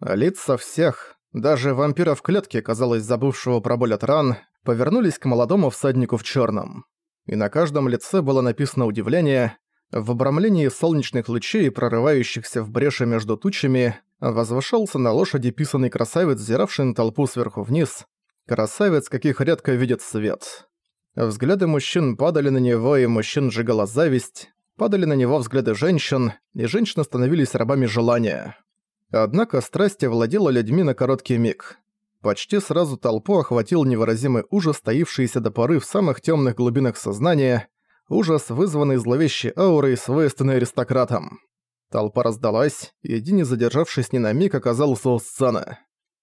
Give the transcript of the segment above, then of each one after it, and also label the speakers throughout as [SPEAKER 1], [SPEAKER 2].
[SPEAKER 1] Лица всех, даже вампира в клетке, казалось, забывшего про боль от ран, повернулись к молодому всаднику в черном. И на каждом лице было написано удивление. В обрамлении солнечных лучей, прорывающихся в бреши между тучами, возвышался на лошади писанный красавец, зиравший на толпу сверху вниз. Красавец, каких редко видит свет. Взгляды мужчин падали на него, и мужчин сжигала зависть. Падали на него взгляды женщин, и женщины становились рабами желания. Однако страсть овладела людьми на короткий миг. Почти сразу толпу охватил невыразимый ужас, стоившийся до поры в самых темных глубинах сознания, ужас, вызванный зловещей аурой, свойственной аристократам. Толпа раздалась, и Ди, не задержавшись ни на миг, оказался у сцены.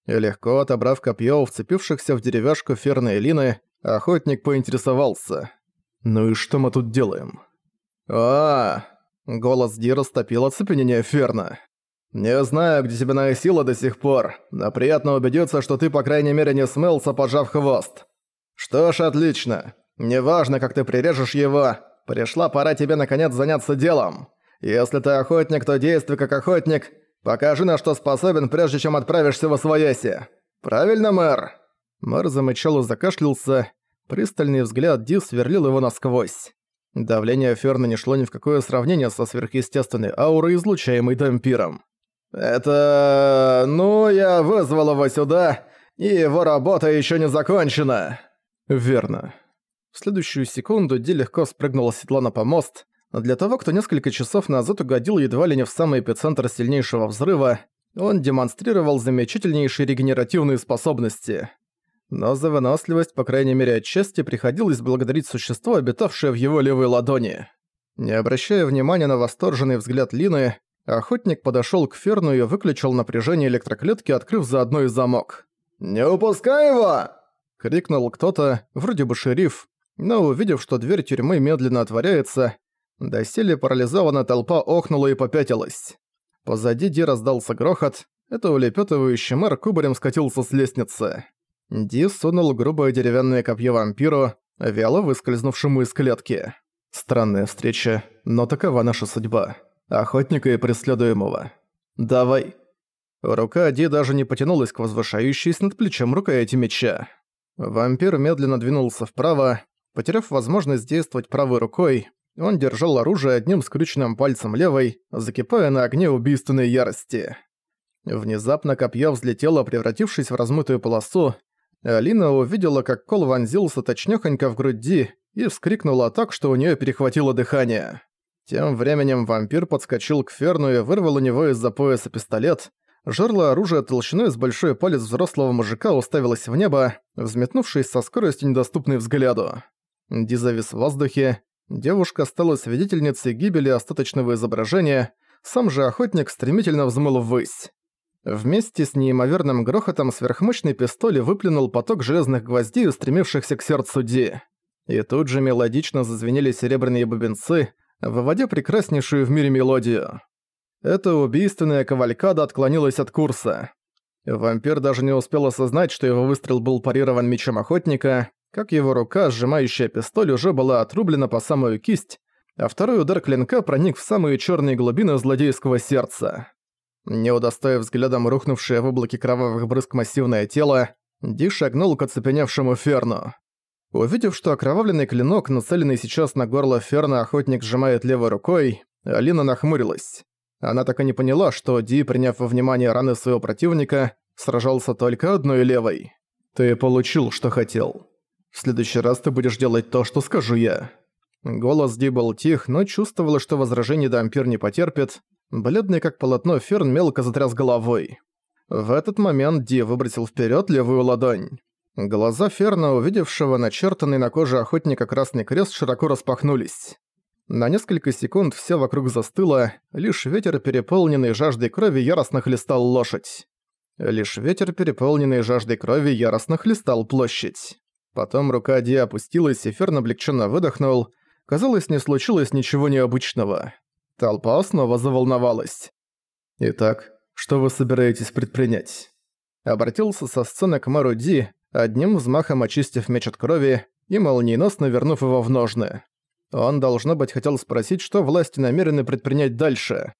[SPEAKER 1] И легко отобрав копье вцепившихся в деревяшку Ферны и Лины, охотник поинтересовался. «Ну и что мы тут делаем?» а, Голос Ди растопил оцепенение Ферна. «Не знаю, где тебя носило до сих пор, но приятно убедиться, что ты, по крайней мере, не смылся, пожав хвост. Что ж, отлично. Неважно, как ты прирежешь его, пришла пора тебе, наконец, заняться делом. Если ты охотник, то действуй как охотник, покажи, на что способен, прежде чем отправишься во свояси. Правильно, мэр?» Мэр замычал и закашлялся. Пристальный взгляд Ди сверлил его насквозь. Давление Ферна не шло ни в какое сравнение со сверхъестественной аурой, излучаемой дампиром. «Это... ну, я вызвал его сюда, и его работа еще не закончена». «Верно». В следующую секунду Ди легко спрыгнула с седла на помост, но для того, кто несколько часов назад угодил едва ли не в самый эпицентр сильнейшего взрыва, он демонстрировал замечательнейшие регенеративные способности. Но за выносливость, по крайней мере отчасти, приходилось благодарить существо, обитавшее в его левой ладони. Не обращая внимания на восторженный взгляд Лины, Охотник подошёл к Ферну и выключил напряжение электроклетки, открыв заодно и замок. «Не упускай его!» — крикнул кто-то, вроде бы шериф, но увидев, что дверь тюрьмы медленно отворяется, доселе парализованная толпа охнула и попятилась. Позади Ди раздался грохот, это улепётывающий мэр кубарем скатился с лестницы. Ди сунул грубое деревянное копье вампиру, вяло выскользнувшему из клетки. Странная встреча, но такова наша судьба охотника и преследуемого. Давай. Рука Ди даже не потянулась к возвышающейся над плечом рукояти меча. Вампир медленно двинулся вправо, потеряв возможность действовать правой рукой, он держал оружие одним скрюченным пальцем левой, закипая на огне убийственной ярости. Внезапно копье взлетело, превратившись в размытую полосу. Алина увидела, как кол вонзился точнёхонько в груди и вскрикнула так, что у неё перехватило дыхание. Тем временем вампир подскочил к Ферну и вырвал у него из-за пояса пистолет. Жерло оружия толщиной с большой палец взрослого мужика уставилось в небо, взметнувшись со скоростью недоступной взгляду. Ди завис в воздухе. Девушка стала свидетельницей гибели остаточного изображения, сам же охотник стремительно взмыл ввысь. Вместе с неимоверным грохотом сверхмощный пистоль выплюнул поток железных гвоздей, устремившихся к сердцу Ди. И тут же мелодично зазвенели серебряные бубенцы, выводя прекраснейшую в мире мелодию. Эта убийственная кавалькада отклонилась от курса. Вампир даже не успел осознать, что его выстрел был парирован мечом охотника, как его рука, сжимающая пистоль, уже была отрублена по самую кисть, а второй удар клинка проник в самые черные глубины злодейского сердца. Не удостоив взглядом рухнувшее в облаке кровавых брызг массивное тело, Ди шагнул к оцепеневшему Ферну. Увидев, что окровавленный клинок, нацеленный сейчас на горло Ферна, охотник сжимает левой рукой, Алина нахмурилась. Она так и не поняла, что Ди, приняв во внимание раны своего противника, сражался только одной левой. «Ты получил, что хотел. В следующий раз ты будешь делать то, что скажу я». Голос Ди был тих, но чувствовала, что возражений Дампир не потерпит. Бледный как полотно Ферн мелко затряс головой. В этот момент Ди выбросил вперед левую ладонь. Глаза Ферна, увидевшего начертанный на коже охотника красный крест, широко распахнулись. На несколько секунд все вокруг застыло, лишь ветер, переполненный жаждой крови, яростно хлестал лошадь. Лишь ветер, переполненный жаждой крови, яростно хлестал площадь. Потом рука Ди опустилась, и Ферн облегченно выдохнул. Казалось, не случилось ничего необычного. Толпа снова заволновалась. «Итак, что вы собираетесь предпринять?» Обратился со сцены к Мару Ди, одним взмахом очистив меч от крови и молниеносно вернув его в ножны. Он, должно быть, хотел спросить, что власти намерены предпринять дальше.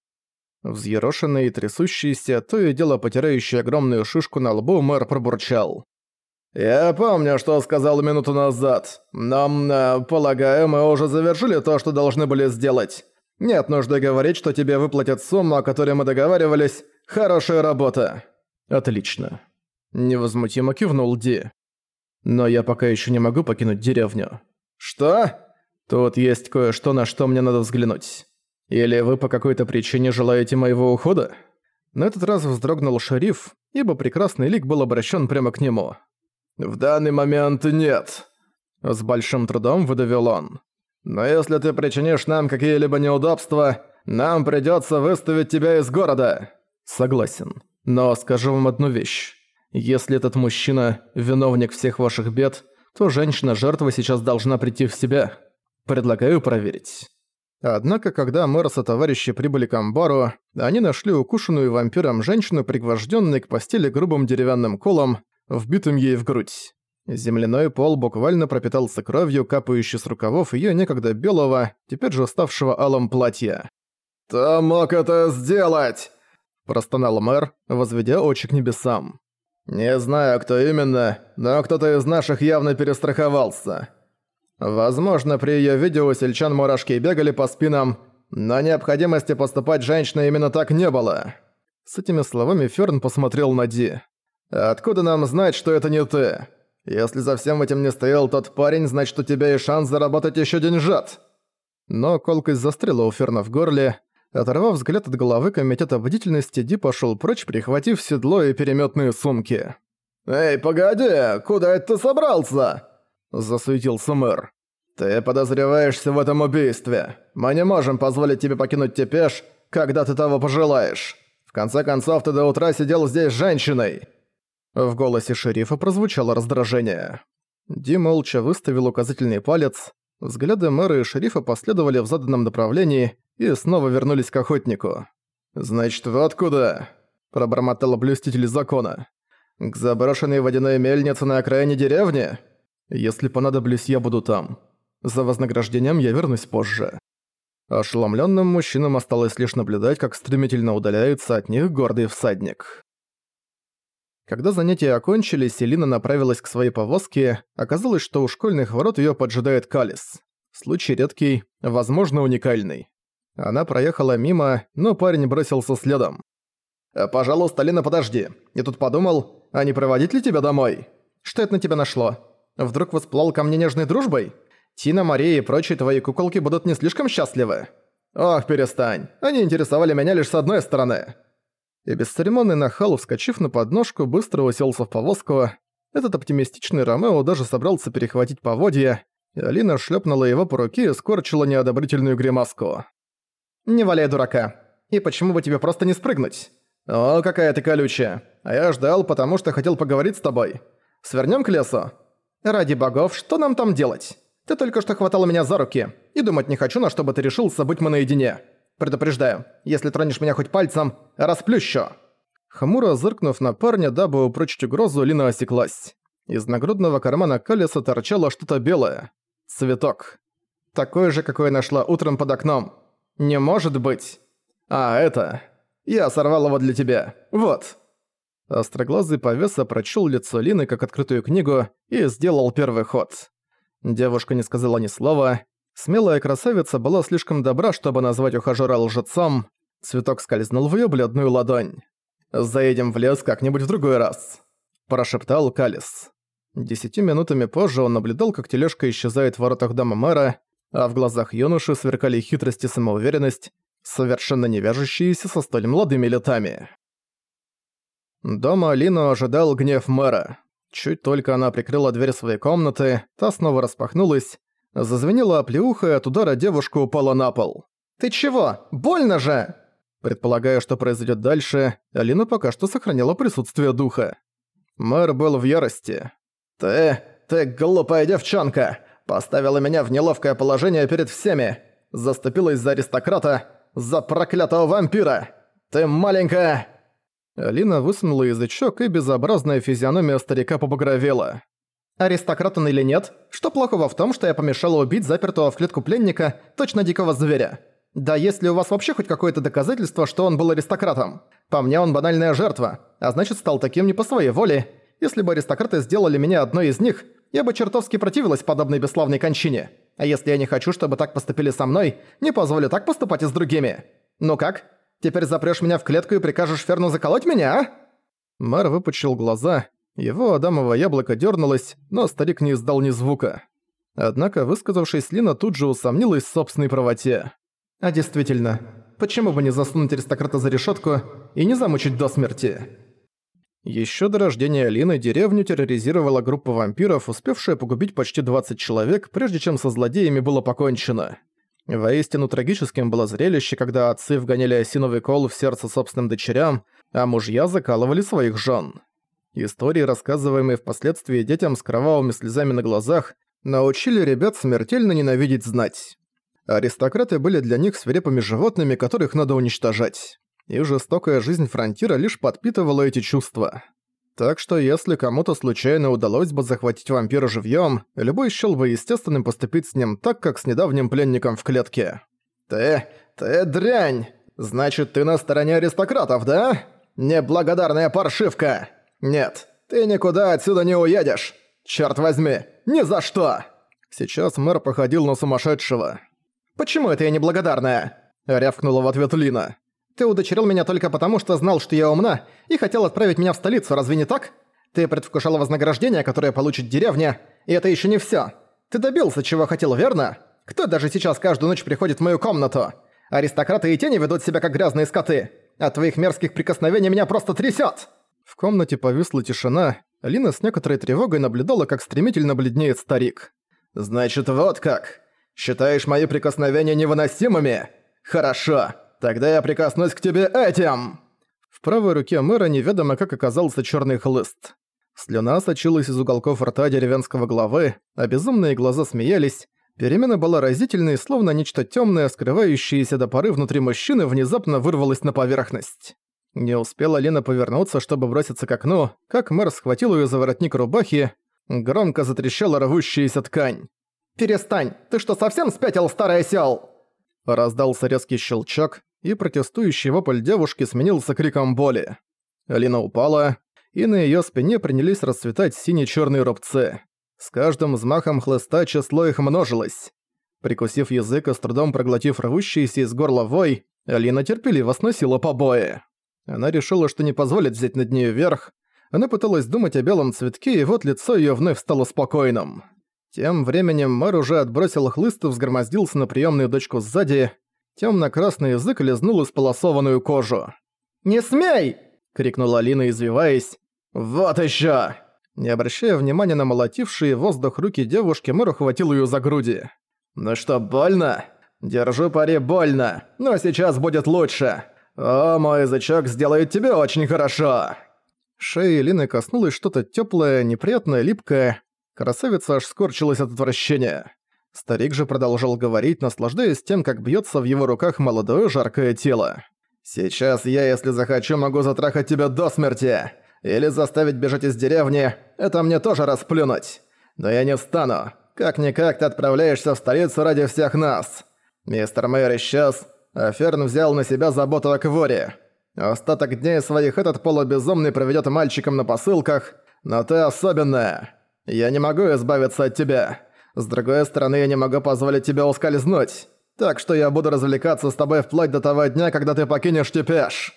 [SPEAKER 1] Взъерошенный и трясущийся, то и дело потирающий огромную шишку на лбу, мэр пробурчал. «Я помню, что сказал минуту назад, но, э, полагаю, мы уже завершили то, что должны были сделать. Нет нужды говорить, что тебе выплатят сумму, о которой мы договаривались. Хорошая работа». «Отлично». Невозмутимо кивнул Ди. «Но я пока еще не могу покинуть деревню». «Что?» «Тут есть кое-что, на что мне надо взглянуть. Или вы по какой-то причине желаете моего ухода?» На этот раз вздрогнул шериф, ибо прекрасный лик был обращен прямо к нему. «В данный момент нет», — с большим трудом выдавил он. «Но если ты причинишь нам какие-либо неудобства, нам придётся выставить тебя из города». «Согласен. Но скажу вам одну вещь. Если этот мужчина – виновник всех ваших бед, то женщина-жертва сейчас должна прийти в себя. Предлагаю проверить». Однако, когда мэр со товарищи прибыли к амбару, они нашли укушенную вампиром женщину, пригвожденной к постели грубым деревянным колом, вбитым ей в грудь. Земляной пол буквально пропитался кровью, капающей с рукавов её некогда белого, теперь же ставшего алым платья. «Кто мог это сделать?» – простонал мэр, возведя очи к небесам. «Не знаю, кто именно, но кто-то из наших явно перестраховался. Возможно, при её видео сельчан мурашки бегали по спинам, но необходимости поступать женщиной именно так не было». С этими словами Фёрн посмотрел на Ди. «Откуда нам знать, что это не ты? Если за всем этим не стоял тот парень, значит, у тебя есть шанс заработать ещё деньжат». Но колкость застряла у Ферна в горле. Оторвав взгляд от головы комитета бдительности, Ди пошёл прочь, прихватив седло и перемётные сумки. «Эй, погоди, куда это ты собрался?» – засуетился мэр. «Ты подозреваешься в этом убийстве. Мы не можем позволить тебе покинуть Тепеш, когда ты того пожелаешь. В конце концов, ты до утра сидел здесь с женщиной. В голосе шерифа прозвучало раздражение. Ди молча выставил указательный палец. Взгляды мэра и шерифа последовали в заданном направлении и снова вернулись к охотнику. «Значит, вы откуда?» – пробормотал блюститель закона. «К заброшенной водяной мельнице на окраине деревни? Если понадоблюсь, я буду там. За вознаграждением я вернусь позже». Ошеломленным мужчинам осталось лишь наблюдать, как стремительно удаляется от них гордый всадник. Когда занятия окончились, Селина направилась к своей повозке, оказалось, что у школьных ворот её поджидает Калис. Случай редкий, возможно, уникальный. Она проехала мимо, но парень бросился следом. «Э, «Пожалуйста, Лина, подожди. Я тут подумал, а не проводить ли тебя домой? Что это на тебя нашло? Вдруг восплал ко мне нежной дружбой? Тина, Мария и прочие твои куколки будут не слишком счастливы? Ох, перестань. Они интересовали меня лишь с одной стороны и бесцеремонный нахал, вскочив на подножку, быстро уселся в повозку. Этот оптимистичный Ромео даже собрался перехватить поводья, и Алина шлепнула его по руке и скорчила неодобрительную гримаску. «Не валяй дурака. И почему бы тебе просто не спрыгнуть? О, какая ты колючая. А я ждал, потому что хотел поговорить с тобой. Свернем к лесу? Ради богов, что нам там делать? Ты только что хватала меня за руки, и думать не хочу, на что бы ты решился быть мы наедине». Предупреждаю, если тронешь меня хоть пальцем, расплющу!» Хмуро зыркнув на парня, дабы упрочить угрозу, Лина осеклась. Из нагрудного кармана Калиса торчало что-то белое. Цветок. Такой же, какой нашла утром под окном. Не может быть. А, это... Я сорвал его для тебя. Вот. Остроглазый повеса прочел лицо Лины как открытую книгу и сделал первый ход. Девушка не сказала ни слова, Смелая красавица была слишком добра, чтобы назвать ухажёра лжецом. Цветок скользнул в её бледную ладонь. «Заедем в лес как-нибудь в другой раз», – прошептал Калис. Десятью минутами позже он наблюдал, как тележка исчезает в воротах дома мэра, а в глазах юноши сверкали хитрость и самоуверенность, совершенно не вяжущиеся со столь молодыми летами. Дома Алину ожидал гнев мэра. Чуть только она прикрыла дверь своей комнаты, та снова распахнулась, Зазвенела оплеуха, и от удара девушка упала на пол. «Ты чего? Больно же!» Предполагая, что произойдет дальше, Алина пока что сохраняла присутствие духа. Мэр был в ярости. «Ты... ты глупая девчонка! Поставила меня в неловкое положение перед всеми! Заступилась за аристократа, за проклятого вампира! Ты маленькая...» Алина высунула язычок, и безобразная физиономия старика побагровела. Аристократ он или нет, что плохого в том, что я помешала убить запертого в клетку пленника, точно дикого зверя? Да есть ли у вас вообще хоть какое-то доказательство, что он был аристократом? По мне, он банальная жертва, а значит, стал таким не по своей воле. Если бы аристократы сделали меня одной из них, я бы чертовски противилась подобной бесславной кончине. А если я не хочу, чтобы так поступили со мной, не позволю так поступать и с другими. Ну как? Теперь запрёшь меня в клетку и прикажешь Ферну заколоть меня, а?» Мэр выпучил глаза. Его адамово яблоко дёрнулось, но старик не издал ни звука. Однако, высказавшись, Лина тут же усомнилась в собственной правоте. «А действительно, почему бы не засунуть аристократа за решетку и не замучить до смерти?» Еще до рождения Лины деревню терроризировала группа вампиров, успевшая погубить почти 20 человек, прежде чем со злодеями было покончено. Воистину трагическим было зрелище, когда отцы вгоняли осиновый кол в сердце собственным дочерям, а мужья закалывали своих жен. Истории, рассказываемые впоследствии детям с кровавыми слезами на глазах, научили ребят смертельно ненавидеть знать. Аристократы были для них свирепыми животными, которых надо уничтожать. И жестокая жизнь фронтира лишь подпитывала эти чувства. Так что если кому-то случайно удалось бы захватить вампира живьём, любой счёл бы естественным поступить с ним так, как с недавним пленником в клетке. «Ты... ты дрянь! Значит, ты на стороне аристократов, да? Неблагодарная паршивка! Нет, ты никуда отсюда не уедешь! Чёрт возьми, ни за что!» Сейчас мэр походил на сумасшедшего. «Почему это я неблагодарная?» — рявкнула в ответ Лина. «Ты удочерил меня только потому, что знал, что я умна, и хотел отправить меня в столицу, разве не так? Ты предвкушала вознаграждение, которое получит деревня, и это еще не все. Ты добился, чего хотел, верно? Кто даже сейчас каждую ночь приходит в мою комнату? Аристократы и тени ведут себя как грязные скоты. От твоих мерзких прикосновений меня просто трясет. В комнате повисла тишина. Лина с некоторой тревогой наблюдала, как стремительно бледнеет старик. «Значит, вот как. Считаешь мои прикосновения невыносимыми? Хорошо. Тогда я прикоснусь к тебе этим!» В правой руке мэра неведомо как оказался черный хлыст. Слюна сочилась из уголков рта деревенского главы, а безумные глаза смеялись. Перемена была разительной, словно нечто темное, скрывающееся до поры внутри мужчины, внезапно вырвалось на поверхность. Не успела Лена повернуться, чтобы броситься к окну, как мэр схватил ее за воротник рубахи, громко затрещала рвущаяся ткань. «Перестань! Ты что, совсем спятил, старый осёл?» Раздался резкий щелчок, и протестующий вопль девушки сменился криком боли. Алина упала, и на её спине принялись расцветать сине-чёрные рубцы. С каждым взмахом хлыста число их множилось. Прикусив язык и с трудом проглотив рвущийся из горла вой, Алина терпеливо сносила побои. Она решила, что не позволит взять над нею верх. Она пыталась думать о белом цветке, и вот лицо её вновь стало спокойным. Тем временем мэр уже отбросил хлыст и взгромоздился на приемную дочку сзади, Тёмно-красный язык лизнул исполосованную кожу. «Не смей!» — крикнула Алина, извиваясь. «Вот ещё!» Не обращая внимания на молотившие воздух руки девушки, мэр ухватил её за груди. «Ну что, больно? Держу пари больно, но сейчас будет лучше. О, мой язычок сделает тебе очень хорошо!» Шеи Лины коснулось что-то тёплое, неприятное, липкое. Красавица аж скорчилась от отвращения. Старик же продолжал говорить, наслаждаясь тем, как бьется в его руках молодое жаркое тело. «Сейчас я, если захочу, могу затрахать тебя до смерти. Или заставить бежать из деревни. Это мне тоже расплюнуть. Но я не встану. Как-никак ты отправляешься в столицу ради всех нас. Мистер Мэйр исчез, а Ферн взял на себя заботу о Кворе. Остаток дней своих этот полубезумный проведет мальчиком на посылках, но ты особенная. Я не могу избавиться от тебя. С другой стороны, я не могу позволить тебе ускользнуть. Так что я буду развлекаться с тобой вплоть до того дня, когда ты покинешь Тепеш».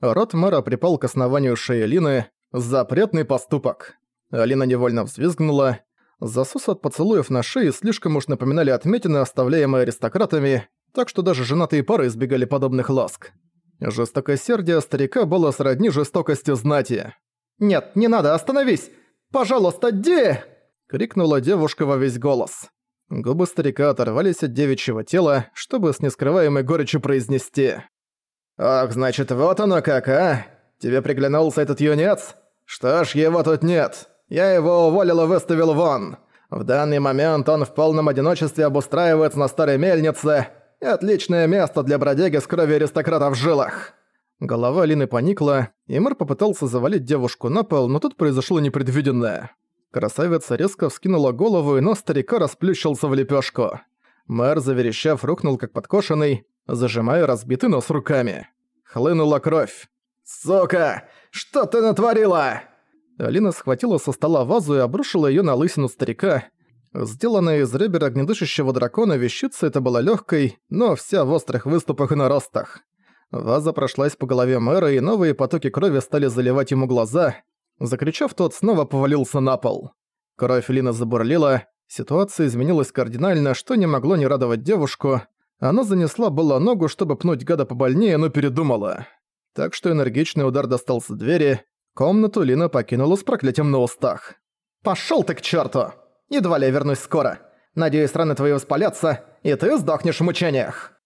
[SPEAKER 1] Рот мэра припал к основанию шеи Лины. Запретный поступок. Алина невольно взвизгнула. Засос от поцелуев на шее слишком уж напоминали отметины, оставляемые аристократами, так что даже женатые пары избегали подобных ласк. Жестокосердие старика было сродни жестокости знати. «Нет, не надо, остановись! Пожалуйста, Ди!» Крикнула девушка во весь голос. Губы старика оторвались от девичьего тела, чтобы с нескрываемой горечью произнести. «Ах, значит, вот оно как, а? Тебе приглянулся этот юнец? Что ж, его тут нет. Я его уволил и выставил вон. В данный момент он в полном одиночестве обустраивается на старой мельнице. Отличное место для бродяги с кровью аристократа в жилах». Голова Лины поникла, и мэр попытался завалить девушку на пол, но тут произошло непредвиденное. Красавица резко вскинула голову, и нос старика расплющился в лепешку. Мэр, заверещав, рухнул как подкошенный, зажимая разбитый нос руками. Хлынула кровь. «Сука! Что ты натворила?» Алина схватила со стола вазу и обрушила её на лысину старика. Сделанная из ребер огнедышащего дракона вещица эта была лёгкой, но вся в острых выступах и наростах. Ваза прошлась по голове мэра, и новые потоки крови стали заливать ему глаза. Закричав, тот снова повалился на пол. Кровь Лина забурлила, ситуация изменилась кардинально, что не могло не радовать девушку. Она занесла было ногу, чтобы пнуть гада побольнее, но передумала. Так что энергичный удар достался двери, комнату Лина покинула с проклятием на устах. «Пошёл ты к чёрту! Едва ли я вернусь скоро. Надеюсь, раны твои воспалятся, и ты сдохнешь в мучениях!»